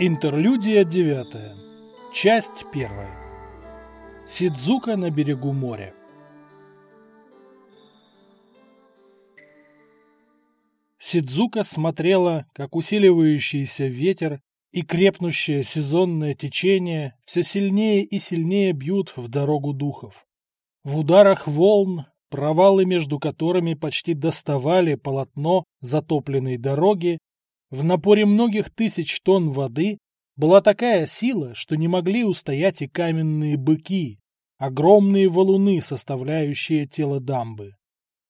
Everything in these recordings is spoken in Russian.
Интерлюдия девятая. Часть первая. Сидзука на берегу моря. Сидзука смотрела, как усиливающийся ветер и крепнущее сезонное течение все сильнее и сильнее бьют в дорогу духов. В ударах волн, провалы между которыми почти доставали полотно затопленной дороги, в напоре многих тысяч тонн воды была такая сила, что не могли устоять и каменные быки, огромные валуны, составляющие тело дамбы.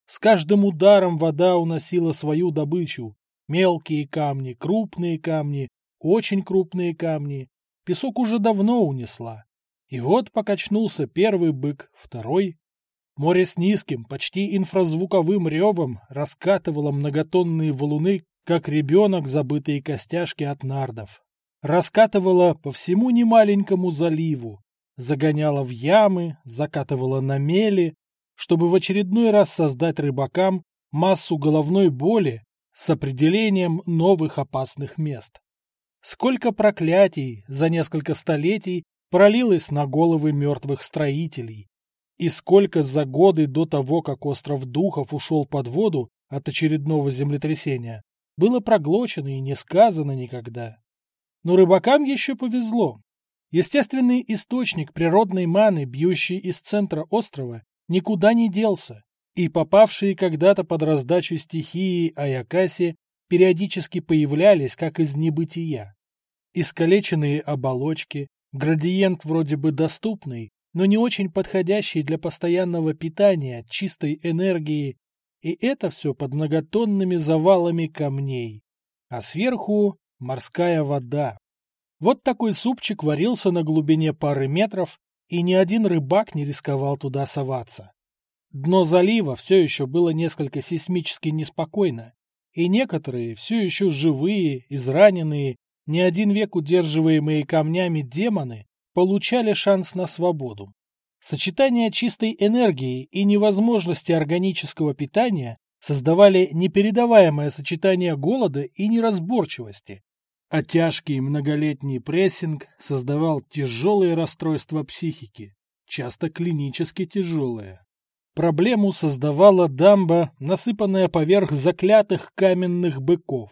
С каждым ударом вода уносила свою добычу. Мелкие камни, крупные камни, очень крупные камни. Песок уже давно унесла. И вот покачнулся первый бык, второй. Море с низким, почти инфразвуковым ревом раскатывало многотонные валуны как ребенок забытые костяшки от нардов. Раскатывала по всему немаленькому заливу, загоняла в ямы, закатывала на мели, чтобы в очередной раз создать рыбакам массу головной боли с определением новых опасных мест. Сколько проклятий за несколько столетий пролилось на головы мертвых строителей, и сколько за годы до того, как остров Духов ушел под воду от очередного землетрясения, было проглочено и не сказано никогда. Но рыбакам еще повезло. Естественный источник природной маны, бьющий из центра острова, никуда не делся, и попавшие когда-то под раздачу стихии Аякаси периодически появлялись, как из небытия. Искалеченные оболочки, градиент вроде бы доступный, но не очень подходящий для постоянного питания чистой энергии и это все под многотонными завалами камней. А сверху морская вода. Вот такой супчик варился на глубине пары метров, и ни один рыбак не рисковал туда соваться. Дно залива все еще было несколько сейсмически неспокойно, и некоторые, все еще живые, израненные, не один век удерживаемые камнями демоны, получали шанс на свободу. Сочетание чистой энергии и невозможности органического питания создавали непередаваемое сочетание голода и неразборчивости, а тяжкий многолетний прессинг создавал тяжелые расстройства психики, часто клинически тяжелые. Проблему создавала дамба, насыпанная поверх заклятых каменных быков.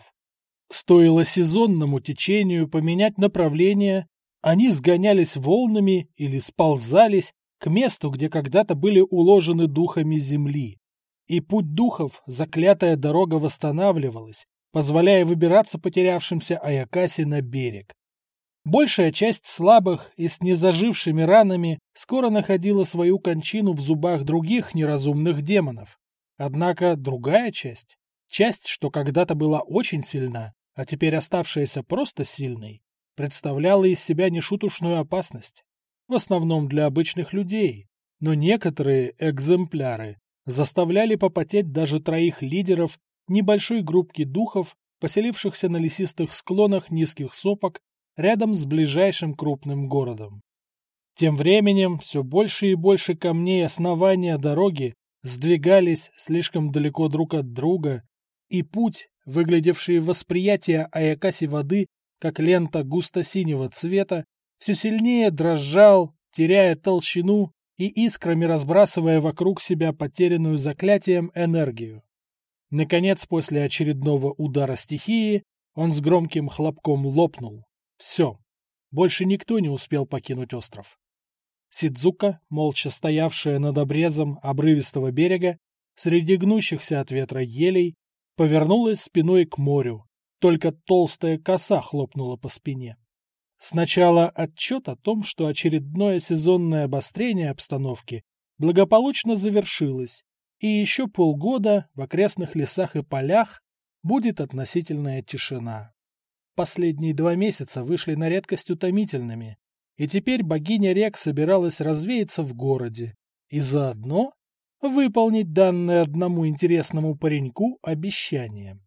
Стоило сезонному течению поменять направление, они сгонялись волнами или сползались, к месту, где когда-то были уложены духами земли. И путь духов, заклятая дорога восстанавливалась, позволяя выбираться потерявшимся Аякаси на берег. Большая часть слабых и с незажившими ранами скоро находила свою кончину в зубах других неразумных демонов. Однако другая часть, часть, что когда-то была очень сильна, а теперь оставшаяся просто сильной, представляла из себя нешуточную опасность в основном для обычных людей, но некоторые экземпляры заставляли попотеть даже троих лидеров небольшой группки духов, поселившихся на лесистых склонах низких сопок рядом с ближайшим крупным городом. Тем временем все больше и больше камней основания дороги сдвигались слишком далеко друг от друга, и путь, выглядевший в восприятии Аякаси воды как лента густо-синего цвета, все сильнее дрожал, теряя толщину и искрами разбрасывая вокруг себя потерянную заклятием энергию. Наконец, после очередного удара стихии, он с громким хлопком лопнул. Все. Больше никто не успел покинуть остров. Сидзука, молча стоявшая над обрезом обрывистого берега, среди гнущихся от ветра елей, повернулась спиной к морю, только толстая коса хлопнула по спине. Сначала отчет о том, что очередное сезонное обострение обстановки благополучно завершилось, и еще полгода в окрестных лесах и полях будет относительная тишина. Последние два месяца вышли на редкость утомительными, и теперь богиня рек собиралась развеяться в городе и заодно выполнить данное одному интересному пареньку обещание.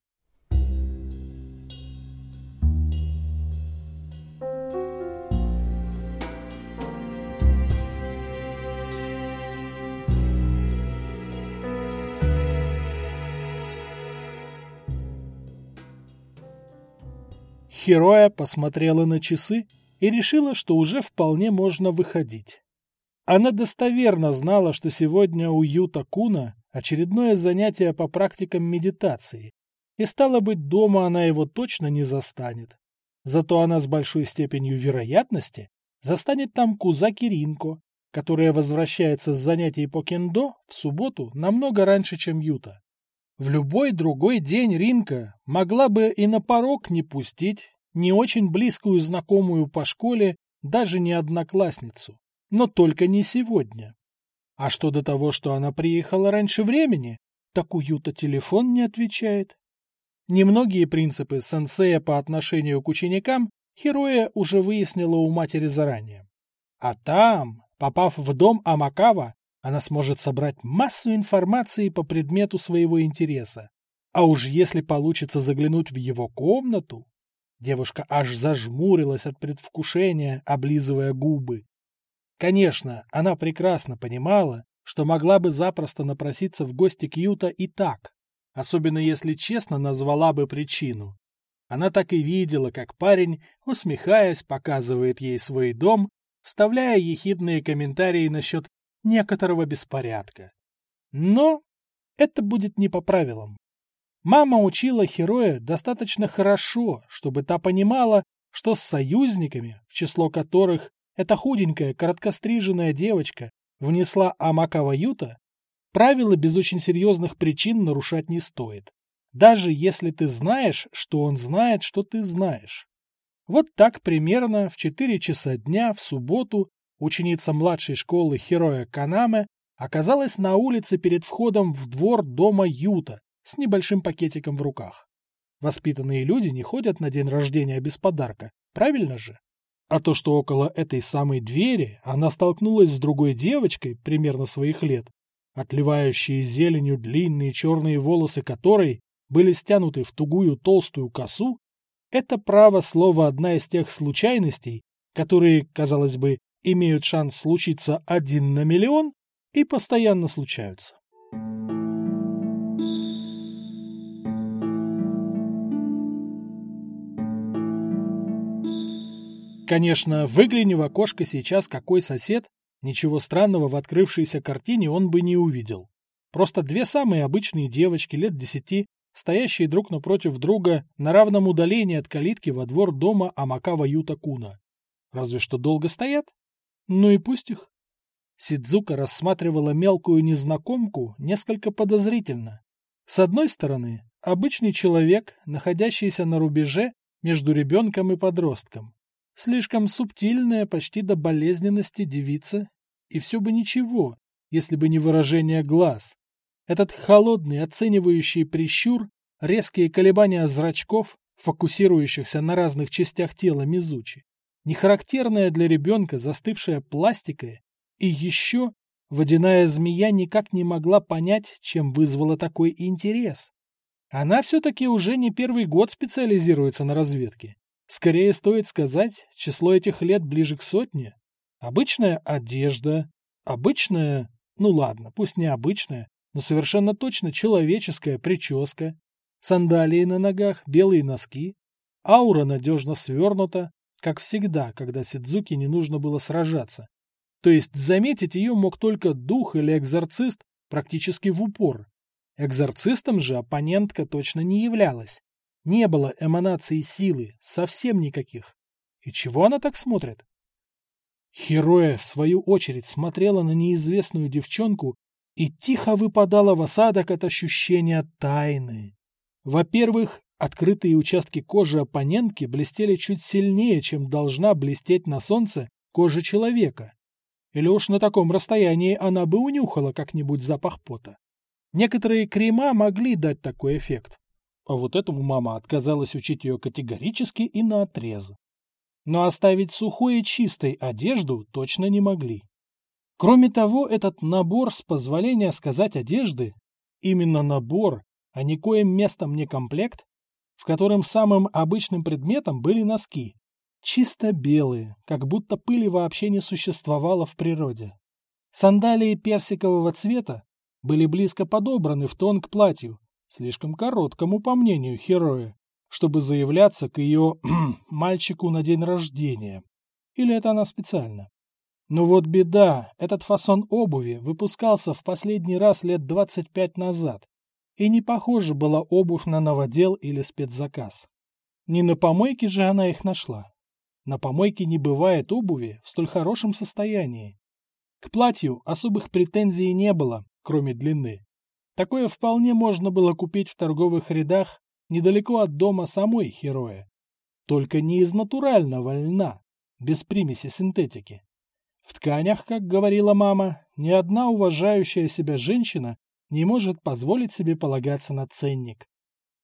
Хероя посмотрела на часы и решила, что уже вполне можно выходить. Она достоверно знала, что сегодня у Юта Куна очередное занятие по практикам медитации, и стало быть, дома она его точно не застанет. Зато она с большой степенью вероятности застанет там Кузаки Ринко, которая возвращается с занятий по кендо в субботу намного раньше, чем Юта. В любой другой день Ринка могла бы и на порог не пустить не очень близкую знакомую по школе, даже не одноклассницу, но только не сегодня. А что до того, что она приехала раньше времени, так у Юта телефон не отвечает. Немногие принципы сенсея по отношению к ученикам Хероя уже выяснила у матери заранее. А там, попав в дом Амакава, она сможет собрать массу информации по предмету своего интереса. А уж если получится заглянуть в его комнату... Девушка аж зажмурилась от предвкушения, облизывая губы. Конечно, она прекрасно понимала, что могла бы запросто напроситься в гости к Юта и так, особенно если честно назвала бы причину. Она так и видела, как парень, усмехаясь, показывает ей свой дом, вставляя ехидные комментарии насчет некоторого беспорядка. Но это будет не по правилам. Мама учила Хероя достаточно хорошо, чтобы та понимала, что с союзниками, в число которых эта худенькая, короткостриженная девочка внесла Амакава Юта, правила без очень серьезных причин нарушать не стоит. Даже если ты знаешь, что он знает, что ты знаешь. Вот так примерно в 4 часа дня в субботу ученица младшей школы Хероя Канаме оказалась на улице перед входом в двор дома Юта с небольшим пакетиком в руках. Воспитанные люди не ходят на день рождения без подарка, правильно же? А то, что около этой самой двери она столкнулась с другой девочкой, примерно своих лет, отливающие зеленью длинные черные волосы которой были стянуты в тугую толстую косу, это право слово одна из тех случайностей, которые, казалось бы, имеют шанс случиться один на миллион и постоянно случаются. Конечно, выгляни в окошко сейчас какой сосед, ничего странного в открывшейся картине он бы не увидел. Просто две самые обычные девочки лет десяти, стоящие друг напротив друга на равном удалении от калитки во двор дома Амакава Юта Куна. Разве что долго стоят? Ну и пусть их. Сидзука рассматривала мелкую незнакомку несколько подозрительно. С одной стороны, обычный человек, находящийся на рубеже между ребенком и подростком. Слишком субтильная, почти до болезненности девица. И все бы ничего, если бы не выражение глаз. Этот холодный, оценивающий прищур, резкие колебания зрачков, фокусирующихся на разных частях тела Мизучи, нехарактерная для ребенка застывшая пластика и еще водяная змея никак не могла понять, чем вызвала такой интерес. Она все-таки уже не первый год специализируется на разведке. Скорее стоит сказать, число этих лет ближе к сотне. Обычная одежда, обычная, ну ладно, пусть не обычная, но совершенно точно человеческая прическа, сандалии на ногах, белые носки, аура надежно свернута, как всегда, когда Сидзуки не нужно было сражаться. То есть заметить ее мог только дух или экзорцист практически в упор. Экзорцистом же оппонентка точно не являлась. Не было эманации силы, совсем никаких. И чего она так смотрит? Хероя, в свою очередь, смотрела на неизвестную девчонку и тихо выпадала в осадок от ощущения тайны. Во-первых, открытые участки кожи оппонентки блестели чуть сильнее, чем должна блестеть на солнце кожа человека. Или уж на таком расстоянии она бы унюхала как-нибудь запах пота. Некоторые крема могли дать такой эффект, а вот этому мама отказалась учить ее категорически и наотрез. Но оставить сухой и чистой одежду точно не могли. Кроме того, этот набор, с позволения сказать одежды, именно набор, а никоим местом не комплект, в котором самым обычным предметом были носки, чисто белые, как будто пыли вообще не существовало в природе. Сандалии персикового цвета были близко подобраны в тон к платью, слишком короткому, по мнению Хероя, чтобы заявляться к ее мальчику на день рождения. Или это она специально? Но вот беда, этот фасон обуви выпускался в последний раз лет 25 назад, и не похоже была обувь на новодел или спецзаказ. Не на помойке же она их нашла. На помойке не бывает обуви в столь хорошем состоянии. К платью особых претензий не было, кроме длины. Такое вполне можно было купить в торговых рядах недалеко от дома самой Хероя. Только не из натурального льна, без примеси синтетики. В тканях, как говорила мама, ни одна уважающая себя женщина не может позволить себе полагаться на ценник.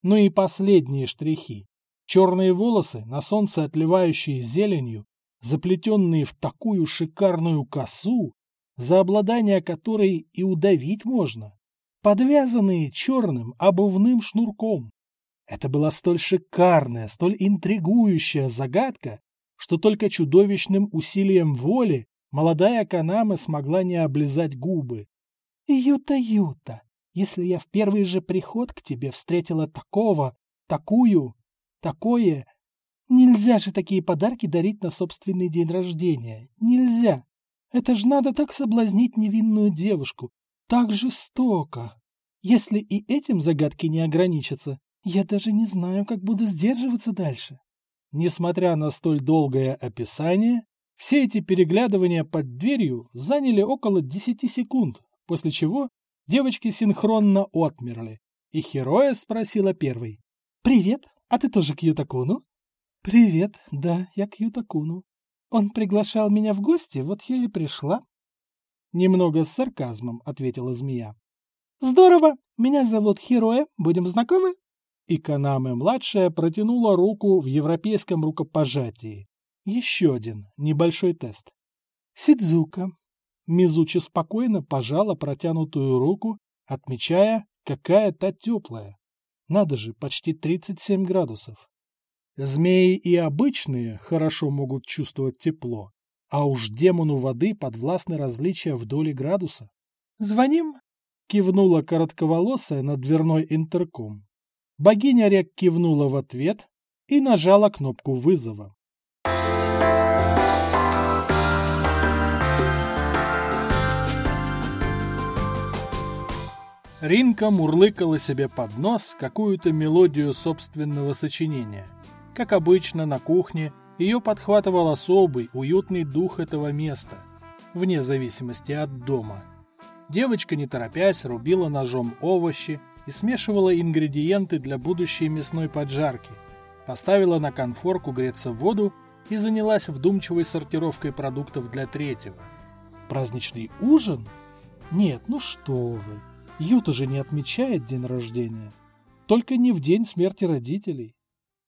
Ну и последние штрихи. Черные волосы, на солнце отливающие зеленью, заплетенные в такую шикарную косу, за обладание которой и удавить можно, подвязанные черным обувным шнурком. Это была столь шикарная, столь интригующая загадка, что только чудовищным усилием воли молодая Канама смогла не облизать губы. «Юта-Юта, если я в первый же приход к тебе встретила такого, такую, такое... Нельзя же такие подарки дарить на собственный день рождения. Нельзя. Это ж надо так соблазнить невинную девушку. Так жестоко. Если и этим загадки не ограничатся, я даже не знаю, как буду сдерживаться дальше. Несмотря на столь долгое описание, все эти переглядывания под дверью заняли около десяти секунд, после чего девочки синхронно отмерли, и Хероя спросила первой. «Привет, а ты тоже к Ютакуну?» «Привет, да, я к Ютакуну. Он приглашал меня в гости, вот я и пришла». Немного с сарказмом ответила змея. «Здорово, меня зовут Хероя, будем знакомы?» И Канаме-младшая протянула руку в европейском рукопожатии. Еще один небольшой тест. Сидзука. Мизучи спокойно пожала протянутую руку, отмечая, какая та теплая. Надо же, почти 37 градусов. Змеи и обычные хорошо могут чувствовать тепло, а уж демону воды подвластны различия в доле градуса. «Звоним?» — кивнула коротковолосая на дверной интерком. Богиня рек кивнула в ответ и нажала кнопку вызова. Ринка мурлыкала себе под нос какую-то мелодию собственного сочинения. Как обычно, на кухне ее подхватывал особый, уютный дух этого места, вне зависимости от дома. Девочка, не торопясь, рубила ножом овощи и смешивала ингредиенты для будущей мясной поджарки, поставила на конфорку греться воду и занялась вдумчивой сортировкой продуктов для третьего. Праздничный ужин? Нет, ну что вы. Юта же не отмечает день рождения. Только не в день смерти родителей.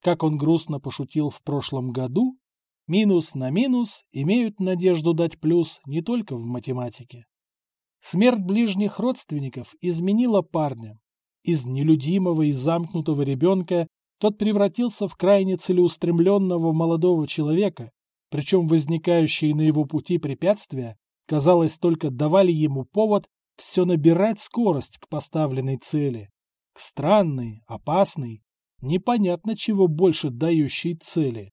Как он грустно пошутил в прошлом году, минус на минус имеют надежду дать плюс не только в математике. Смерть ближних родственников изменила парня. Из нелюдимого и замкнутого ребенка тот превратился в крайне целеустремленного молодого человека, причем возникающие на его пути препятствия, казалось, только давали ему повод все набирать скорость к поставленной цели, к странной, опасной, непонятно чего больше дающей цели,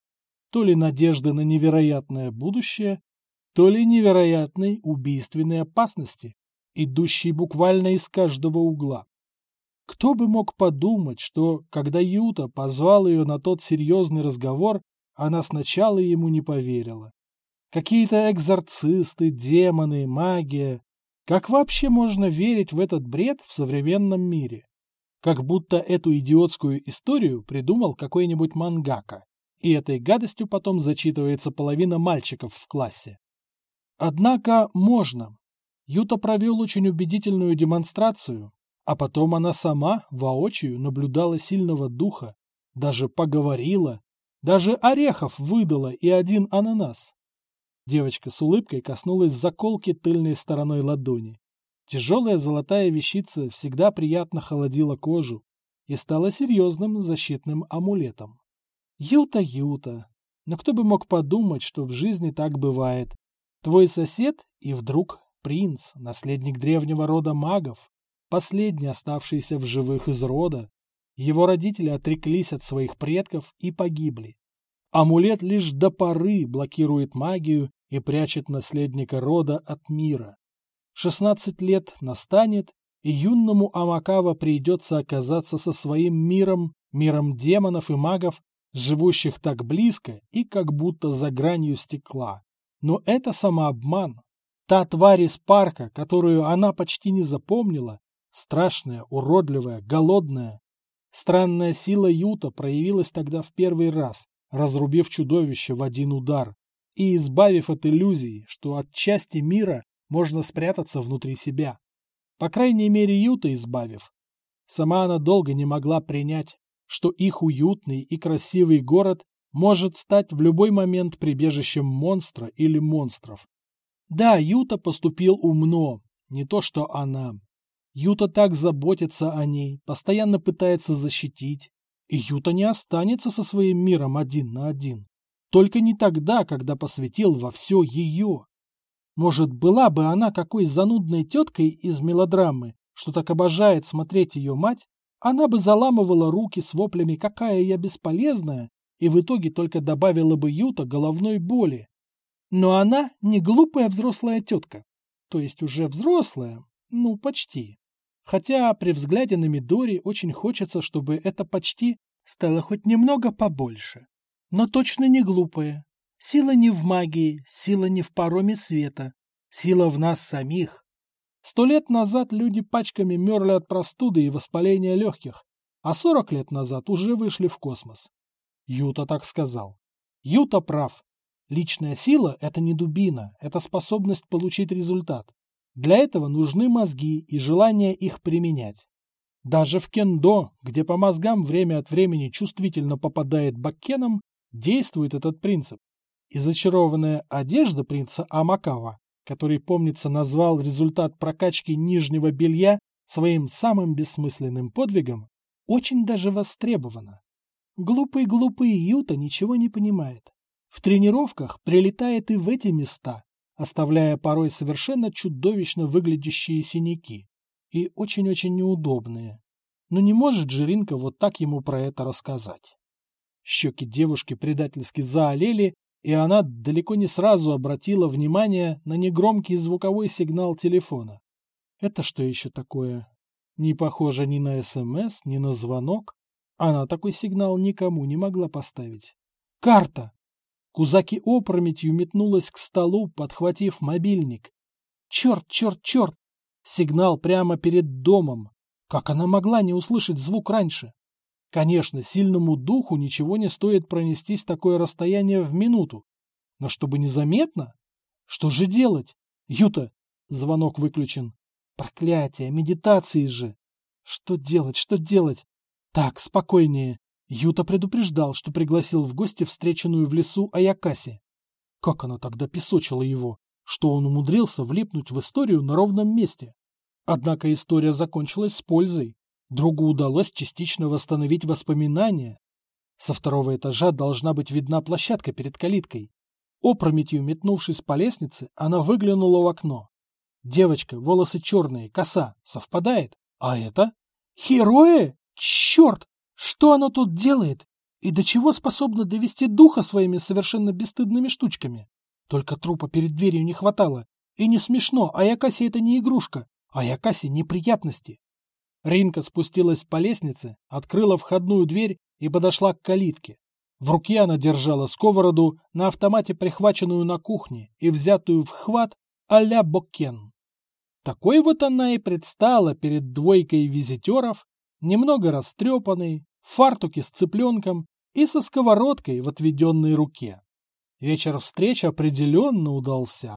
то ли надежды на невероятное будущее, то ли невероятной убийственной опасности, идущей буквально из каждого угла. Кто бы мог подумать, что, когда Юта позвал ее на тот серьезный разговор, она сначала ему не поверила. Какие-то экзорцисты, демоны, магия, как вообще можно верить в этот бред в современном мире? Как будто эту идиотскую историю придумал какой-нибудь мангака, и этой гадостью потом зачитывается половина мальчиков в классе. Однако можно. Юта провел очень убедительную демонстрацию, а потом она сама воочию наблюдала сильного духа, даже поговорила, даже орехов выдала и один ананас. Девочка с улыбкой коснулась заколки тыльной стороной ладони. Тяжелая золотая вещица всегда приятно холодила кожу и стала серьезным защитным амулетом. Юта-юта. Но кто бы мог подумать, что в жизни так бывает. Твой сосед и вдруг принц, наследник древнего рода магов, последний оставшийся в живых из рода, Его родители отреклись от своих предков и погибли. Амулет лишь до поры блокирует магию и прячет наследника рода от мира. 16 лет настанет, и юному Амакава придется оказаться со своим миром, миром демонов и магов, живущих так близко и как будто за гранью стекла. Но это самообман. Та тварь из парка, которую она почти не запомнила, страшная, уродливая, голодная. Странная сила Юта проявилась тогда в первый раз, разрубив чудовище в один удар и избавив от иллюзий, что от части мира можно спрятаться внутри себя. По крайней мере, Юта избавив. Сама она долго не могла принять, что их уютный и красивый город может стать в любой момент прибежищем монстра или монстров. Да, Юта поступил умно, не то что она. Юта так заботится о ней, постоянно пытается защитить, и Юта не останется со своим миром один на один. Только не тогда, когда посвятил во все ее. Может, была бы она какой занудной теткой из мелодрамы, что так обожает смотреть ее мать, она бы заламывала руки с воплями «какая я бесполезная» и в итоге только добавила бы Юта головной боли. Но она не глупая взрослая тетка, то есть уже взрослая, ну, почти. Хотя при взгляде на Мидори очень хочется, чтобы это почти стало хоть немного побольше. Но точно не глупая. Сила не в магии, сила не в пароме света. Сила в нас самих. Сто лет назад люди пачками мерли от простуды и воспаления легких, а сорок лет назад уже вышли в космос. Юта так сказал. Юта прав. Личная сила – это не дубина, это способность получить результат. Для этого нужны мозги и желание их применять. Даже в кендо, где по мозгам время от времени чувствительно попадает баккеном, действует этот принцип. И зачарованная одежда принца Амакава который, помнится, назвал результат прокачки нижнего белья своим самым бессмысленным подвигом, очень даже востребована. Глупый-глупый Юта ничего не понимает. В тренировках прилетает и в эти места, оставляя порой совершенно чудовищно выглядящие синяки. И очень-очень неудобные. Но не может Жиринка вот так ему про это рассказать. Щеки девушки предательски заолели, и она далеко не сразу обратила внимание на негромкий звуковой сигнал телефона. Это что еще такое? Не похоже ни на СМС, ни на звонок. Она такой сигнал никому не могла поставить. Карта! Кузаки опрометью метнулась к столу, подхватив мобильник. Черт, черт, черт! Сигнал прямо перед домом. Как она могла не услышать звук раньше? Конечно, сильному духу ничего не стоит пронестись такое расстояние в минуту. Но чтобы незаметно? Что же делать? Юта, звонок выключен. Проклятие, медитации же. Что делать, что делать? Так, спокойнее. Юта предупреждал, что пригласил в гости встреченную в лесу Аякаси. Как она тогда песочила его, что он умудрился влипнуть в историю на ровном месте? Однако история закончилась с пользой. Другу удалось частично восстановить воспоминания. Со второго этажа должна быть видна площадка перед калиткой. Опрометью метнувшись по лестнице, она выглянула в окно. Девочка, волосы черные, коса. Совпадает? А это? Херои? Черт! Что оно тут делает? И до чего способно довести духа своими совершенно бесстыдными штучками? Только трупа перед дверью не хватало. И не смешно, а Якаси это не игрушка, а Якаси неприятности. Ринка спустилась по лестнице, открыла входную дверь и подошла к калитке. В руке она держала сковороду, на автомате прихваченную на кухне и взятую в хват а-ля Боккен. Такой вот она и предстала перед двойкой визитеров, немного растрепанной, в фартуке с цыпленком и со сковородкой в отведенной руке. Вечер встречи определенно удался.